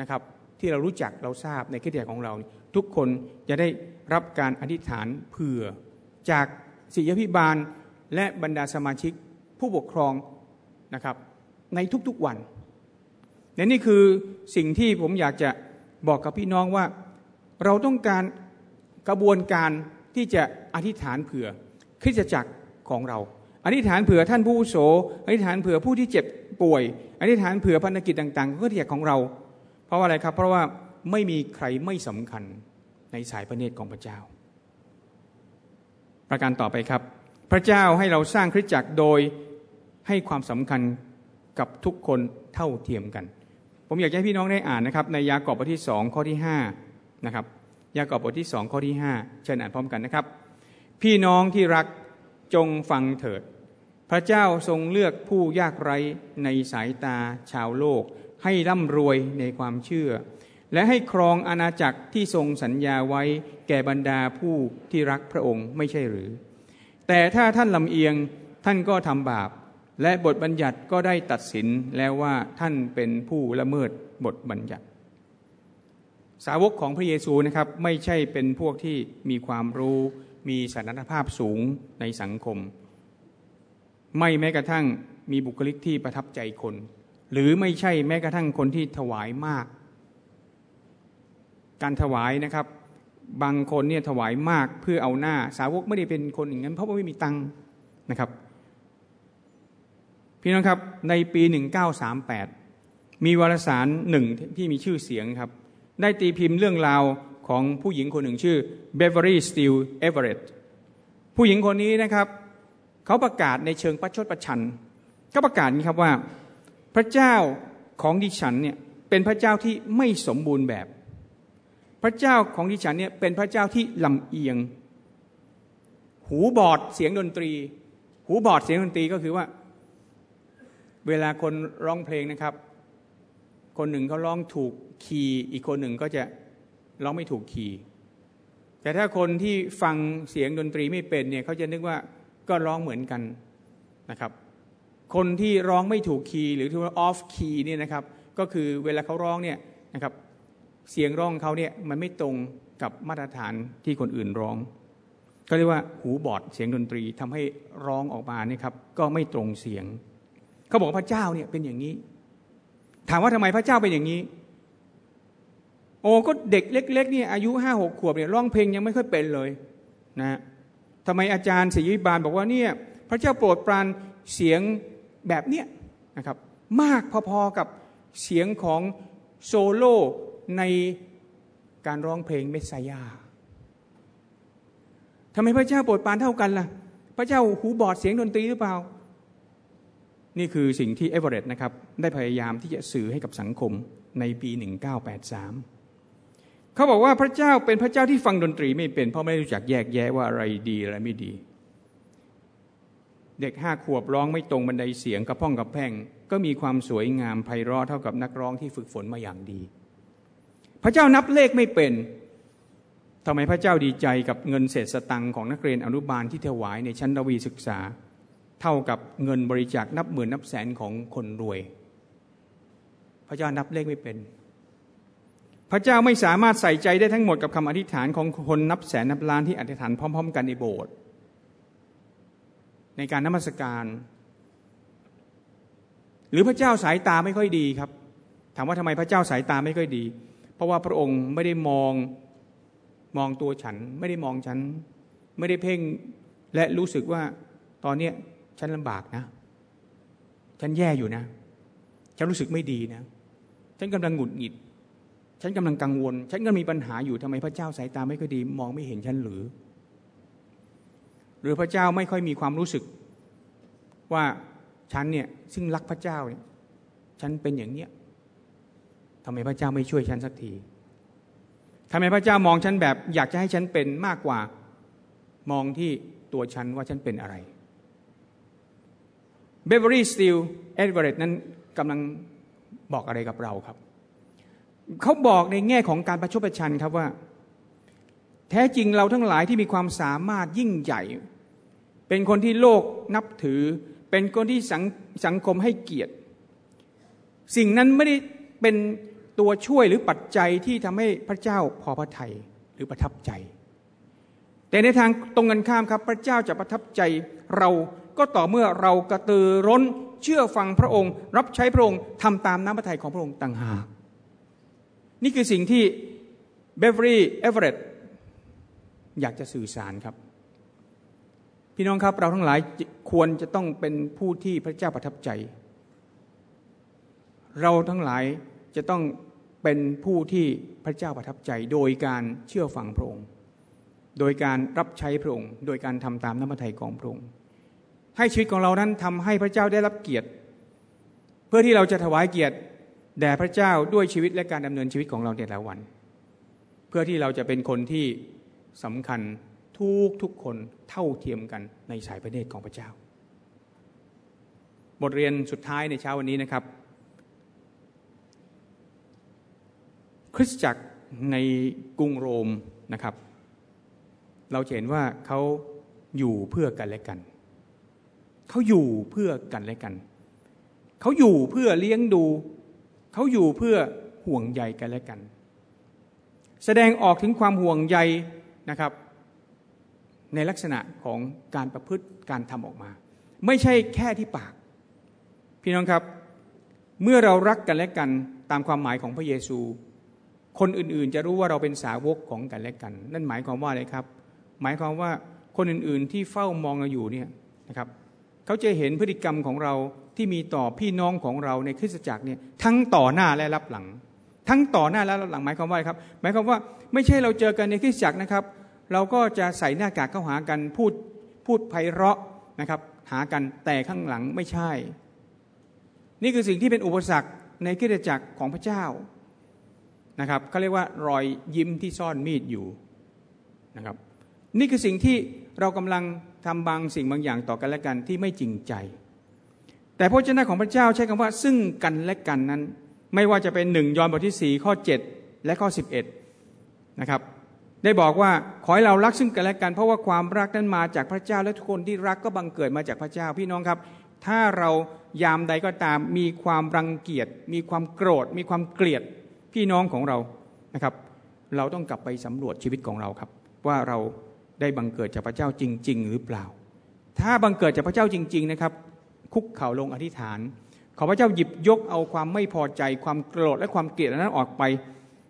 นะครับที่เรารู้จักเราทราบในกิจจักรของเรา ทุกคนจะได้รับการอธิษฐานเผื่อ จากศิยพิบาลและบรรดาสมาชิกผู้ปกครองนะครับในทุกๆวันและนี่คือสิ่งที่ผมอยากจะบอกกับพี่น้องว่า เราต้องการกระบวนการที่จะอธิษฐานเผื่อ คริสตจักรของเราอธิษฐานเผื่อท่านผู้โสอธิษฐานเผื่อผู้ที่เจ็บป่วยอธิษฐานเผื่อพันธกิจต่างๆก็เรียกของเรา เพราะว่าอะไรครับ เพราะว่าไม่มีใครไม่สำคัญในสายพระเนตรของพระเจ้า ประการต่อไปครับ พระเจ้าให้เราสร้างคริสตจักรโดยให้ความสำคัญกับทุกคนเท่าเทียมกัน ผมอยากให้พี่น้องได้อ่านนะครับ ในยากอบบทที่สองข้อที่ห้านะครับยากอบบทที่สองข้อที่ห้าเชิญอ่านพร้อมกันนะครับ พี่น้องที่รักจงฟังเถิด พระเจ้าทรงเลือกผู้ยากไร้ในสายตาชาวโลก ให้ร่ำรวยในความเชื่อ และให้ครองอาณาจักรที่ทรงสัญญาไว้แก่บรรดาผู้ที่รักพระองค์ไม่ใช่หรือ แต่ถ้าท่านลำเอียงท่านก็ทำบาป และบทบัญญัติก็ได้ตัดสินแล้วว่าท่านเป็นผู้ละเมิดบทบัญญัติ สาวกของพระเยซูนะครับไม่ใช่เป็นพวกที่มีความรู้ มีสถานภาพสูงในสังคม ไม่แม้กระทั่งมีบุคลิกที่ประทับใจคน หรือไม่ใช่แม้กระทั่งคนที่ถวายมาก การถวายนะครับ บางคนเนี่ยถวายมากเพื่อเอาหน้า สาวกไม่ได้เป็นคนอย่างนั้น เพราะว่าไม่มีตังค์นะครับ พี่น้องครับในปี 1938 มีวารสารหนึ่งที่มีชื่อเสียงครับ ได้ตีพิมพ์เรื่องราว ของผู้หญิงคนหนึ่งชื่อเบเวอรี่สตีลเอเวอเรตผู้หญิงคนนี้นะครับเขาประกาศในเชิงประชดประชันก็ประกาศนี้ครับว่าพระเจ้าของดิฉันเนี่ยเป็นพระเจ้าที่ไม่สมบูรณ์แบบ พระเจ้าของดิฉันเนี่ยเป็นพระเจ้าที่ลำเอียง หูบอดเสียงดนตรี หูบอดเสียงดนตรีก็คือว่า เวลาคนร้องเพลงนะครับ คนหนึ่งเขาร้องถูกคีย์อีกคนหนึ่งก็จะ ร้องไม่ถูกคีย์แต่ถ้าคนที่ฟังเสียงดนตรีไม่เป็นเนี่ยเขาจะนึกว่าก็ร้องเหมือนกันนะครับ คนที่ร้องไม่ถูกคีย์หรือที่ว่า off key เนี่ยนะครับ ก็คือเวลาเขาร้องเนี่ยนะครับ เสียงร้องเขาเนี่ยมันไม่ตรงกับมาตรฐานที่คนอื่นร้อง ก็เรียกว่าหูบอดเสียงดนตรีทำให้ร้องออกมาเนี่ยครับ ก็ไม่ตรงเสียง เขาบอกพระเจ้าเนี่ยเป็นอย่างนี้ ถามว่าทำไมพระเจ้าเป็นอย่างนี้ อ้ก็เด็กเล็กๆนี่อายุห้าหกขวบเนี่ยร้องเพลงยังไม่ค่อยเป็นเลยนะทำไมอาจารย์ศรีวิบาลบอกว่าเนี่ยพระเจ้าโปรดปรานเสียงแบบเนี้ยนะครับมากพอๆกับเสียงของโซโล่ในการร้องเพลงเมสซายาทำไมพระเจ้าโปรดปรานเท่ากันล่ะ พระเจ้าหูบอดเสียงดนตรีหรือเปล่า นี่คือสิ่งที่เอเวอเรสต์นะครับ ได้พยายามที่จะสื่อให้กับสังคมในปี 1983 เขาบอกว่าพระเจ้าเป็นพระเจ้าที่ฟังดนตรีไม่เป็น เพราะไม่รู้จักแยกแยะว่าอะไรดีอะไรไม่ดี เด็กห้าขวบร้องไม่ตรงบันไดเสียงกระพร่องกระแพร่งก็มีความสวยงามไพเราะเท่ากับนักร้องที่ฝึกฝนมาอย่างดี พระเจ้านับเลขไม่เป็นทำไมพระเจ้าดีใจกับเงินเศษสตังค์ของนักเรียนอนุบาลที่ถวายในชั้นรวีศึกษา เท่ากับเงินบริจาคนับหมื่นนับแสนของคนรวย พระเจ้านับเลขไม่เป็น พระเจ้าไม่สามารถใส่ใจได้ทั้งหมดกับคำอธิษฐานของคนนับแสนนับล้านที่อธิษฐานพร้อม ๆ กันในโบสถ์ในการนมัสการ หรือพระเจ้าสายตาไม่ค่อยดีครับ ถามว่าทำไมพระเจ้าสายตาไม่ค่อยดี เพราะว่าพระองค์ไม่ได้มองมองตัวฉัน ไม่ได้มองฉัน ไม่ได้เพ่งและรู้สึกว่าตอนเนี้ฉันลำบากนะ ฉันแย่อยู่นะ ฉันรู้สึกไม่ดีนะ ฉันกำลังหงุดหงิด ฉันกำลังกังวล ฉันก็มีปัญหาอยู่ทำไมพระเจ้าสายตาไม่ค่อยดี มองไม่เห็นฉันหรือ หรือพระเจ้าไม่ค่อยมีความรู้สึก ว่าฉันเนี่ยซึ่งรักพระเจ้าเนี่ยฉันเป็นอย่างเนี้ยทำไมพระเจ้าไม่ช่วยฉันสักทีทำไมพระเจ้ามองฉันแบบ อยากจะให้ฉันเป็นมากกว่า มองที่ตัวฉันว่าฉันเป็นอะไรเบเวอรี่สตีลเอ็ดเวอร์เรตนั้นกำลังบอกอะไรกับเราครับ เขาบอกในแง่ของการประชดประชันครับว่า แท้จริงเราทั้งหลายที่มีความสามารถยิ่งใหญ่ เป็นคนที่โลกนับถือ เป็นคนที่สังสงคมให้เกียรติ สิ่งนั้นไม่ได้เป็นตัวช่วยหรือปัจจัยที่ทำให้พระเจ้าพอพระทัยหรือประทับใจ แต่ในทางตรงกันข้ามครับ พระเจ้าจะประทับใจเราก็ต่อเมื่อเรากระตือร้นเชื่อฟังพระองค์ รับใช้พระองค์ทำตามน้ำพระทัยของพระองค์ต่างหาก นี่คือสิ่งที่เบเวอรี่เอเวอเรตอยากจะสื่อสารครับ พี่น้องครับเราทั้งหลายควรจะต้องเป็นผู้ที่พระเจ้าประทับใจ เราทั้งหลายจะต้องเป็นผู้ที่พระเจ้าประทับใจ โดยการเชื่อฟังพระองค์ โดยการรับใช้พระองค์ โดยการทำตามน้ำพระทัยของพระองค์ ให้ชีวิตของเรานั้นทำให้พระเจ้าได้รับเกียรติ เพื่อที่เราจะถวายเกียรติ แด่พระเจ้าด้วยชีวิตและการดำเนินชีวิตของเราแต่ละวัน เพื่อที่เราจะเป็นคนที่สำคัญทุกทุกคนเท่าเทียมกันในสายพระเนตรของพระเจ้า บทเรียนสุดท้ายในเช้าวันนี้นะครับ คริสตจักรในกรุงโรมนะครับ เราเห็นว่าเขาอยู่เพื่อกันและกัน เขาอยู่เพื่อกันและกัน เขาอยู่เพื่อเลี้ยงดู เขาอยู่เพื่อห่วงใยกันและกัน แสดงออกถึงความห่วงใยนะครับ ในลักษณะของการประพฤติการทำออกมา ไม่ใช่แค่ที่ปาก พี่น้องครับ เมื่อเรารักกันและกันตามความหมายของพระเยซู คนอื่นๆ จะรู้ว่าเราเป็นสาวกของกันและกัน นั่นหมายความว่าอะไรครับ หมายความว่าคนอื่นๆที่เฝ้ามองเราอยู่เนี่ยนะครับเขาจะเห็นพฤติกรรมของเรา ที่มีต่อพี่น้องของเราในคริสตจักรเนี่ยทั้งต่อหน้าและรับหลัง ทั้งต่อหน้าและรับหลังหมายความว่าครับ หมายความว่าไม่ใช่เราเจอกันในคริสตจักรนะครับ เราก็จะใส่หน้ากากเข้าหากันพูดพูดไพเราะนะครับ หากันแต่ข้างหลังไม่ใช่ นี่คือสิ่งที่เป็นอุปสรรคในคริสตจักรของพระเจ้านะครับเขาเรียกว่ารอยยิ้มที่ซ่อนมีดอยู่นะครับนี่คือสิ่งที่เรากำลังทำบางสิ่งบางอย่างต่อกันและกันที่ไม่จริงใจ แต่พระเจ้าของพระเจ้าใช้คำว่าซึ่งกันและกันนั้น ไม่ว่าจะเป็นหนึ่งยอห์นบทที่สี่ข้อเจ็ดและข้อสิบเอ็ดนะครับ ได้บอกว่าขอให้เรารักซึ่งกันและกัน เพราะว่าความรักนั้นมาจากพระเจ้าและทุกคนที่รักก็บังเกิดมาจากพระเจ้าพี่น้องครับ ถ้าเรายามใดก็ตามมีความรังเกียจมีความโกรธ มีความเกลียดพี่น้องของเรานะครับ เราต้องกลับไปสำรวจชีวิตของเราครับ ว่าเราได้บังเกิดจากพระเจ้าจริง ๆ หรือเปล่า ถ้าบังเกิดจากพระเจ้าจริง ๆ นะครับ คุกเข่าลงอธิษฐาน ขอพระเจ้าหยิบยกเอาความไม่พอใจความโกรธและความเกลียดนั้นออกไป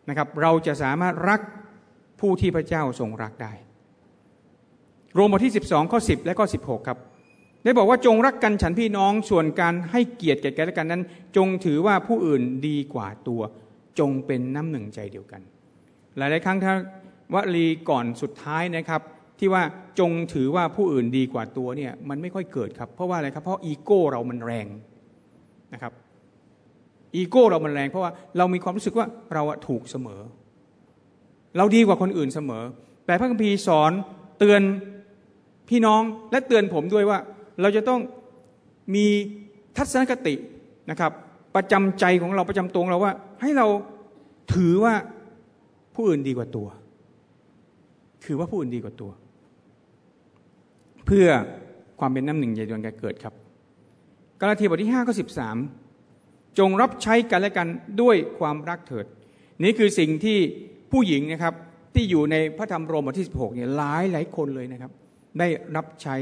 นะครับเราจะสามารถรักผู้ที่พระเจ้าทรงรักได้ โรมบทที่ 12 ข้อ 10 และข้อ 16 ครับได้บอกว่าจงรักกันฉันพี่น้องส่วนการให้เกียรติแก่กันและกันนั้น จงถือว่าผู้อื่นดีกว่าตัว จงเป็นน้ำหนึ่งใจเดียวกัน หลายๆครั้งถ้าวลีก่อนสุดท้ายนะครับ ที่ว่าจงถือว่าผู้อื่นดีกว่าตัวเนี่ยมันไม่ค่อยเกิดครับ เพราะว่าอะไรครับ เพราะอีโก้เรามันแรงนะครับอีโก้เรามันแรง เพราะว่าเรามีความรู้สึกว่าเราถูกเสมอ เราดีกว่าคนอื่นเสมอ แต่พระคัมภีร์สอนเตือนพี่น้องและเตือนผมด้วยว่า เราจะต้องมีทัศนคตินะครับ ประจำใจของเราประจำตรงเราว่า ให้เราถือว่าผู้อื่นดีกว่าตัวคือว่าผู้อื่นดีกว่าตัว เพื่อความเป็นน้ำหนึ่งใจดวงแก่เกิดครับกาลาทีบทที่5ข้อ13 จงรับใช้กันและกันด้วยความรักเถิด นี่คือสิ่งที่ผู้หญิงนะครับที่อยู่ในพระธรรมโรมบทที่ 16เนี่ยหลายหลายคนเลยนะครับ ได้รับใช้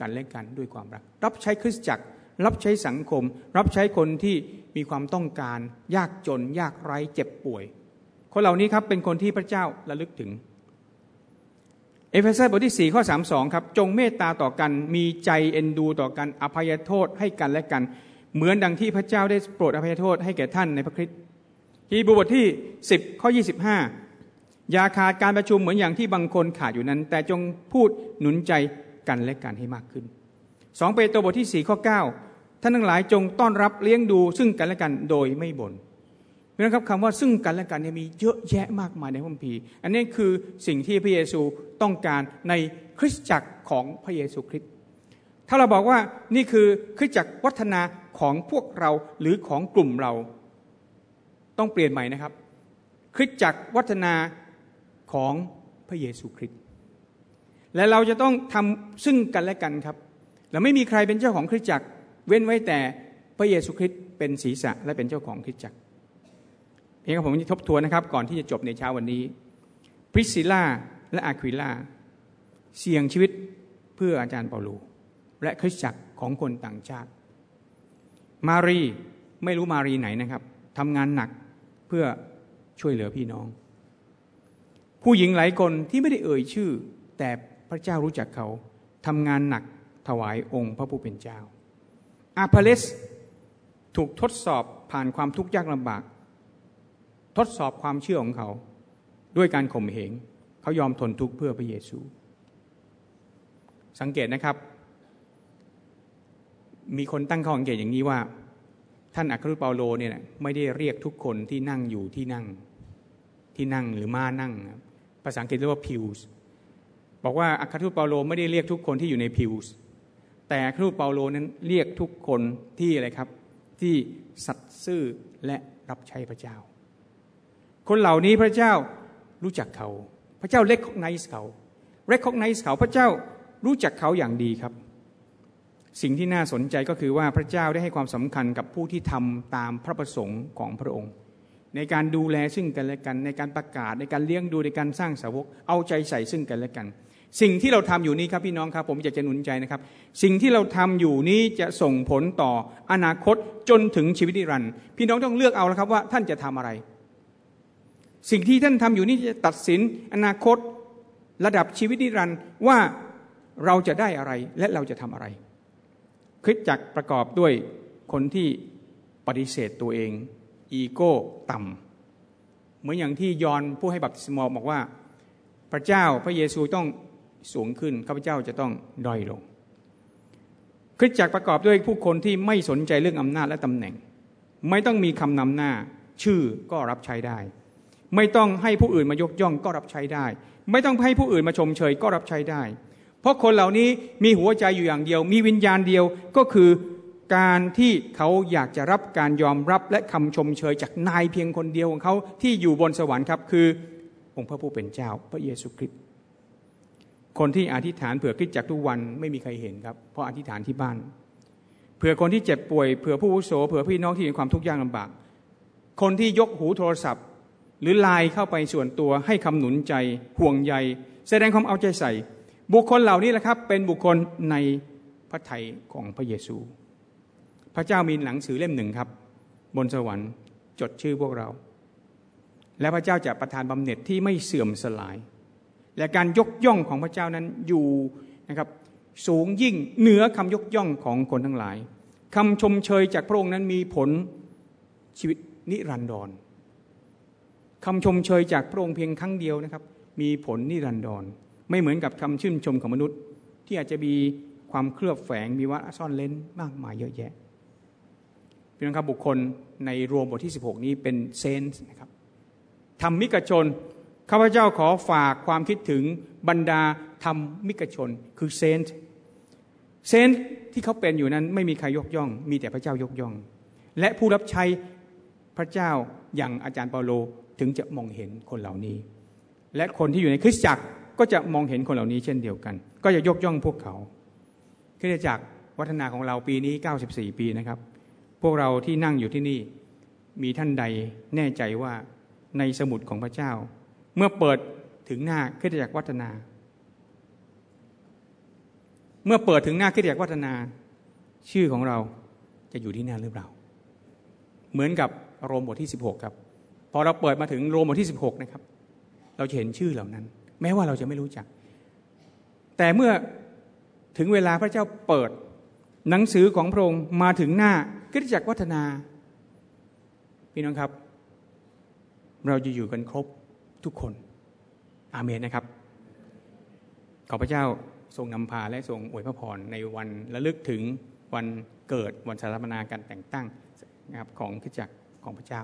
กันและกันด้วยความรัก รับใช้คริสตจักร รับใช้สังคม รับใช้คนที่มีความต้องการ ยากจน ยากไร้เจ็บป่วย คนเหล่านี้ครับเป็นคนที่พระเจ้าระลึกถึง เอเฟซัสบทที่ 4 ข้อ 32 ครับ จงเมตตาต่อกันมีใจเอ็นดูต่อกันอภัยโทษให้กันและกัน เหมือนดังที่พระเจ้าได้โปรดอภัยโทษให้แก่ท่านในพระคริสต์ฮีบรูบทที่ 10 ข้อ 25 อย่าขาดการประชุมเหมือนอย่างที่บางคนขาดอยู่นั้น แต่จงพูดหนุนใจกันและกันให้มากขึ้นสองเปโตรบทที่ 4 ข้อ 9 ท่านทั้งหลายจงต้อนรับเลี้ยงดูซึ่งกันและกันโดยไม่บน่น เพราะนะครับคำว่าซึ่งกันและกันเนี่ยมีเยอะแยะมากมายในพระคัมภีร์ อันนี้คือสิ่งที่พระเยซูต้องการในคริสตจักรของพระเยซูคริสต์ถ้าเราบอกว่านี่คือคริสตจักรวัฒนาของพวกเราหรือของกลุ่มเรา ต้องเปลี่ยนใหม่นะครับ คริสตจักรวัฒนาของพระเยซูคริสต์และเราจะต้องทำซึ่งกันและกันครับและไม่มีใครเป็นเจ้าของคริสตจักร เว้นไว้แต่พระเยซูคริสต์เป็นศีรษะและเป็นเจ้าของคริสตจักร เพียงผมจะทบทวนนะครับ ก่อนที่จะจบในเช้าวันนี้พริสซิล่าและอาควิล่าเสี่ยงชีวิตเพื่ออาจารย์เปาโลและคริสตจักรของคนต่างชาติ มารีไม่รู้มารีไหนนะครับทำงานหนักเพื่อช่วยเหลือพี่น้อง ผู้หญิงหลายคนที่ไม่ได้เอ่ยชื่อ แต่พระเจ้ารู้จักเขาทำงานหนักถวายองค์พระผู้เป็นเจ้าอาพาเลสถูกทดสอบผ่านความทุกข์ยากลำบาก ทดสอบความเชื่อของเขา ด้วยการข่มเหงเขายอมทนทุกข์เพื่อพระเยซู สังเกตนะครับ มีคนตั้งข้อสังเกตอย่างนี้ว่า ท่านอัครทูตเปาโลเนี่ยไม่ได้เรียกทุกคนที่นั่งอยู่ที่นั่งที่นั่งหรือม้านั่ง ภาษาอังกฤษเรียกว่า pews บอกว่าอัครทูตเปาโลไม่ได้เรียกทุกคนที่อยู่ใน pews แต่อัครทูตเปาโลนั้นเรียกทุกคนที่อะไรครับ ที่สัตย์ซื่อและรับใช้พระเจ้า คนเหล่านี้พระเจ้ารู้จักเขา พระเจ้าเล็กของไนส์เขาเล็กของไนส์เขาพระเจ้ารู้จักเขาอย่างดีครับ สิ่งที่น่าสนใจก็คือว่าพระเจ้าได้ให้ความสำคัญกับผู้ที่ทำตามพระประสงค์ของพระองค์ ในการดูแลซึ่งกันและกันในการประกาศในการเลี้ยงดูในการสร้างสาวก เอาใจใส่ซึ่งกันและกัน สิ่งที่เราทำอยู่นี้ครับพี่น้องครับ ผมอยากจะหนุนใจนะครับ สิ่งที่เราทำอยู่นี้จะส่งผลต่ออนาคตจนถึงชีวิตนิรันดร์พี่น้องต้องเลือกเอาแล้วครับว่าท่านจะทำอะไร สิ่งที่ท่านทำอยู่นี่จะตัดสินอนาคตระดับชีวิตนิรันดร์ว่าเราจะได้อะไรและเราจะทำอะไร คริสตจักรประกอบด้วยคนที่ปฏิเสธตัวเอง อีโก้ต่ำเหมือนอย่างที่ยอห์นผู้ให้บัพติศมาบอกว่า พระเจ้าพระเยซูต้องสูงขึ้นข้าพเจ้าจะต้องด้อยลง คริสจักรประกอบด้วยผู้คนที่ไม่สนใจเรื่องอำนาจและตำแหน่ง ไม่ต้องมีคำนำหน้า ชื่อก็รับใช้ได้ ไม่ต้องให้ผู้อื่นมายกย่องก็รับใช้ได้ ไม่ต้องให้ผู้อื่นมาชมเชยก็รับใช้ได้ เพราะคนเหล่านี้มีหัวใจอยู่อย่างเดียว มีวิญญาณเดียวก็คือการที่เขาอยากจะรับการยอมรับและคำชมเชยจากนายเพียงคนเดียวของเขาที่อยู่บนสวรรค์ครับ คือองค์พระผู้เป็นเจ้าพระเยซูคริสต์คนที่อธิษฐานเผื่อคริสจากทุกวันไม่มีใครเห็นครับ เพราะอธิษฐานที่บ้านเผื่อคนที่เจ็บป่วยเผื่อผู้วุโสเผื่อพี่น้องที่มีความทุกข์ยากลำบาก คนที่ยกหูโทรศัพท์ หรือไลน์เข้าไปส่วนตัวให้คำหนุนใจห่วงใย แสดงความเอาใจใส่ บุคคลเหล่านี้แหละครับ เป็นบุคคลในพระทัยของพระเยซู พระเจ้ามีหนังสือเล่มหนึ่งครับ บนสวรรค์จดชื่อพวกเรา และพระเจ้าจะประทานบำเหน็จที่ไม่เสื่อมสลาย และการยกย่องของพระเจ้านั้นอยู่นะครับสูงยิ่งเหนือคำยกย่องของคนทั้งหลายคำชมเชยจากพระองค์นั้นมีผลชีวิตนิรันดร คำชมเชยจากพระองค์เพียงครั้งเดียวนะครับ มีผลนิรันดร ไม่เหมือนกับคำชื่นชมของมนุษย์ ที่อาจจะมีความเคลือบแฝงมีวาระซ่อนเร้นมากมายเยอะแยะพี่น้องครับบุคคลในโรมบทที่ 16 นี้เป็น saints นะครับธรรมิกชนข้าพเจ้าขอฝากความคิดถึงบรรดาธรรมิกชน คือ saints saints ที่เขาเป็นอยู่นั้นไม่มีใครยกย่อง มีแต่พระเจ้ายกย่อง และผู้รับใช้พระเจ้าอย่างอาจารย์เปาโล ถึงจะมองเห็นคนเหล่านี้ และคนที่อยู่ในคริสตจักรก็จะมองเห็นคนเหล่านี้เช่นเดียวกัน ก็จะยกย่องพวกเขาคริสตจักรวัฒนาของเราปีนี้ 94 ปีนะครับ พวกเราที่นั่งอยู่ที่นี่มีท่านใดแน่ใจว่าในสมุดของพระเจ้า เมื่อเปิดถึงหน้าคริสตจักรวัฒนา เมื่อเปิดถึงหน้าคริสตจักรวัฒนา ชื่อของเราจะอยู่ที่นั่นหรือเปล่า เหมือนกับโรมบทที่ 16 ครับ พอเราเปิดมาถึงโรมบทที่ 16 นะครับ เราจะเห็นชื่อเหล่านั้น แม้ว่าเราจะไม่รู้จัก แต่เมื่อถึงเวลาพระเจ้าเปิดหนังสือของพระองค์มาถึงหน้าคริสตจักรวัฒนา พี่น้องครับ เราจะอยู่กันครบทุกคน อาเมนนะครับ ขอพระเจ้าทรงนำพาและทรงอวยพระพรในวันระลึกถึงวันเกิดวันสถาปนาการแต่งตั้งนะครับของคริสตจักรของพระเจ้า